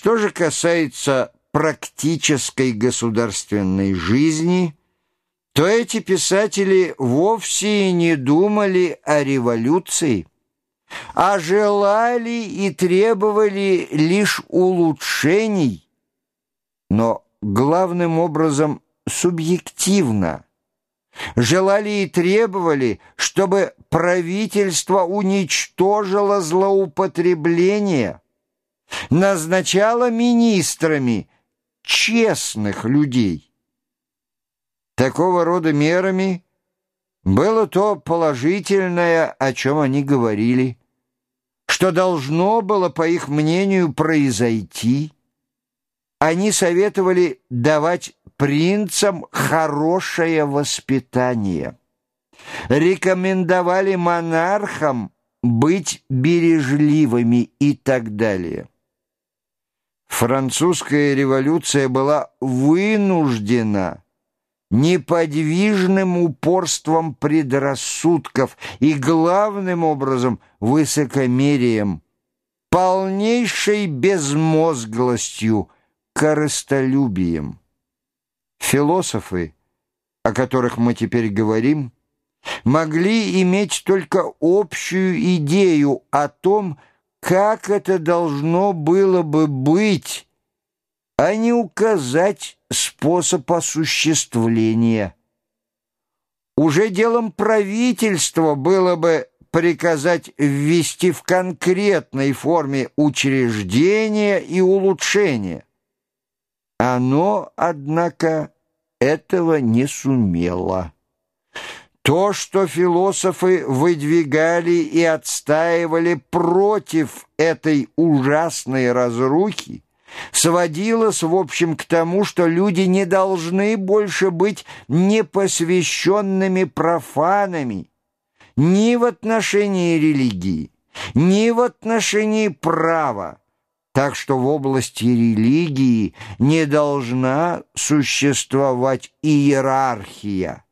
Что же касается практической государственной жизни, то эти писатели вовсе и не думали о революции, а желали и требовали лишь улучшений, но главным образом субъективно. Желали и требовали, чтобы правительство уничтожило злоупотребление, назначало министрами честных людей. Такого рода мерами было то положительное, о чем они говорили, что должно было, по их мнению, произойти. Они советовали давать принцам хорошее воспитание, рекомендовали монархам быть бережливыми и так далее. Французская революция была вынуждена неподвижным упорством предрассудков и, главным образом, высокомерием, полнейшей безмозглостью, корыстолюбием. Философы, о которых мы теперь говорим, могли иметь только общую идею о том, как это должно было бы быть, а не указать способ осуществления. Уже делом правительства было бы приказать ввести в конкретной форме учреждения и улучшения. Оно, однако, этого не сумело. То, что философы выдвигали и отстаивали против этой ужасной разрухи, сводилось, в общем, к тому, что люди не должны больше быть непосвященными профанами ни в отношении религии, ни в отношении права, так что в области религии не должна существовать иерархия,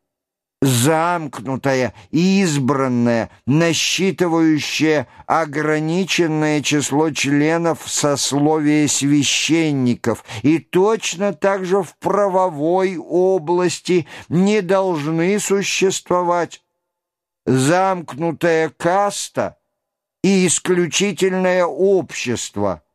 замкнутая, избранная, насчитывающая ограниченное число членов сословия священников, и точно так же в правовой области не должны существовать замкнутая каста и исключительное общество –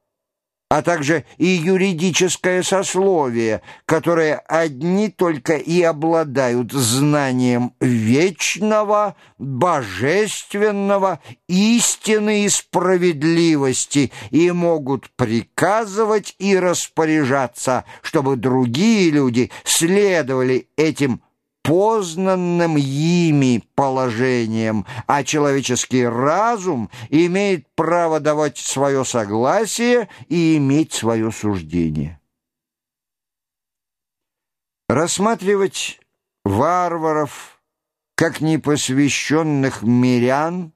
а также и юридическое сословие, которые одни только и обладают знанием вечного, божественного, истины и справедливости и могут приказывать и распоряжаться, чтобы другие люди следовали этим познанным ими положением, а человеческий разум имеет право давать свое согласие и иметь свое суждение. Рассматривать варваров как непосвященных мирян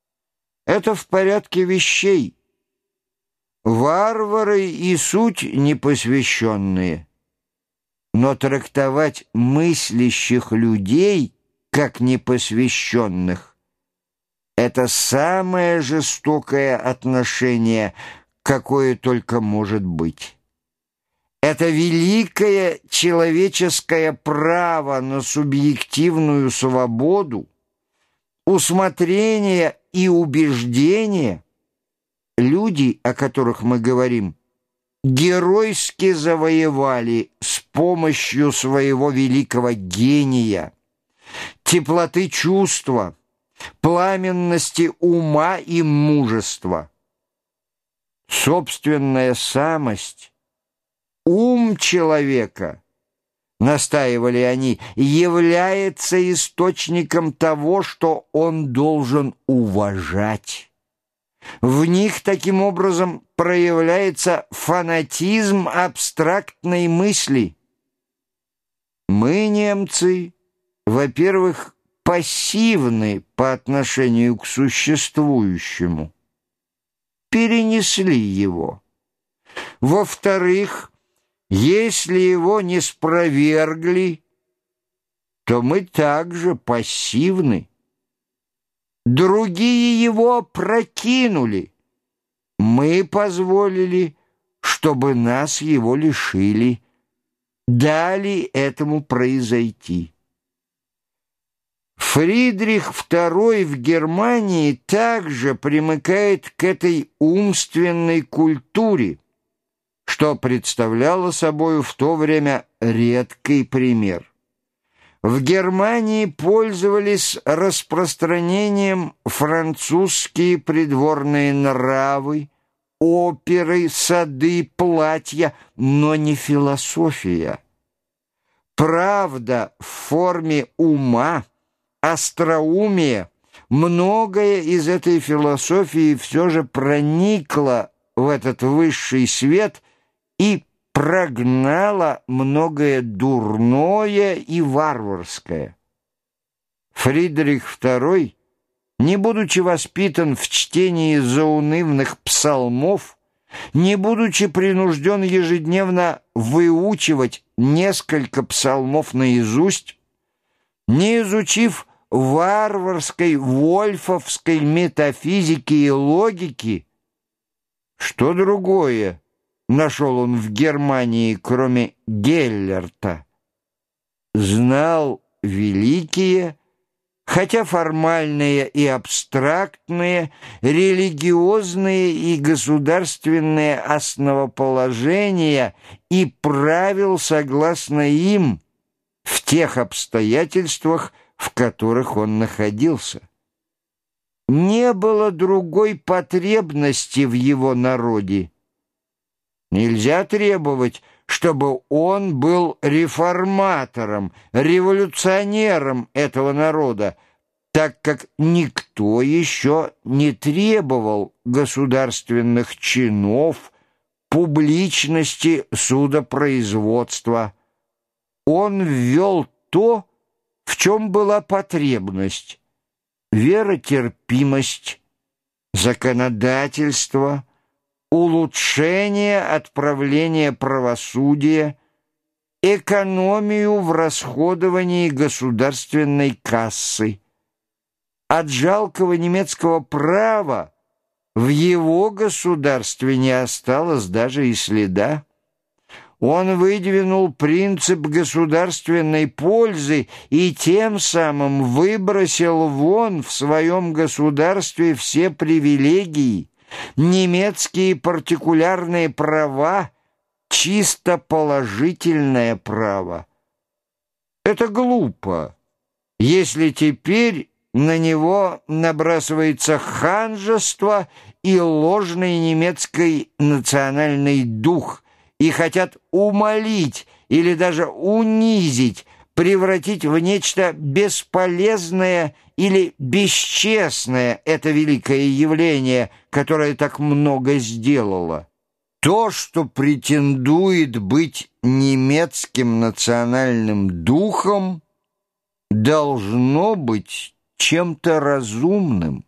— это в порядке вещей. Варвары и суть непосвященные — но трактовать мыслящих людей как непосвященных — это самое жестокое отношение, какое только может быть. Это великое человеческое право на субъективную свободу, усмотрение и убеждение. Люди, о которых мы говорим, геройски завоевали помощью своего великого гения, теплоты чувства, пламенности ума и мужества. Собственная самость, ум человека, настаивали они, является источником того, что он должен уважать. В них таким образом проявляется фанатизм абстрактной мысли. Мы, немцы, во-первых, пассивны по отношению к существующему, перенесли его. Во-вторых, если его не спровергли, то мы также пассивны. Другие его прокинули. Мы позволили, чтобы нас его лишили, дали этому произойти. Фридрих II в Германии также примыкает к этой умственной культуре, что представляло собою в то время редкий пример. В Германии пользовались распространением французские придворные нравы, оперы, сады, платья, но не философия. Правда в форме ума, остроумия, многое из этой философии все же проникло в этот высший свет и прогнало многое дурное и варварское. Фридрих II не будучи воспитан в чтении заунывных псалмов, не будучи принужден ежедневно выучивать несколько псалмов наизусть, не изучив варварской вольфовской метафизики и логики, что другое нашел он в Германии, кроме Геллерта, знал великие хотя формальные и абстрактные, религиозные и государственные основоположения и правил согласно им в тех обстоятельствах, в которых он находился. Не было другой потребности в его народе. Нельзя требовать, чтобы он был реформатором, революционером этого народа, так как никто еще не требовал государственных чинов, публичности судопроизводства. Он ввел то, в чем была потребность, веротерпимость, законодательство – улучшение отправления правосудия, экономию в расходовании государственной кассы. От жалкого немецкого права в его государстве не осталось даже и следа. Он выдвинул принцип государственной пользы и тем самым выбросил вон в своем государстве все привилегии, немецкие партикулярные права — чисто положительное право. Это глупо, если теперь на него набрасывается ханжество и ложный немецкий национальный дух и хотят умолить или даже унизить превратить в нечто бесполезное или бесчестное это великое явление, которое так много сделало. То, что претендует быть немецким национальным духом, должно быть чем-то разумным.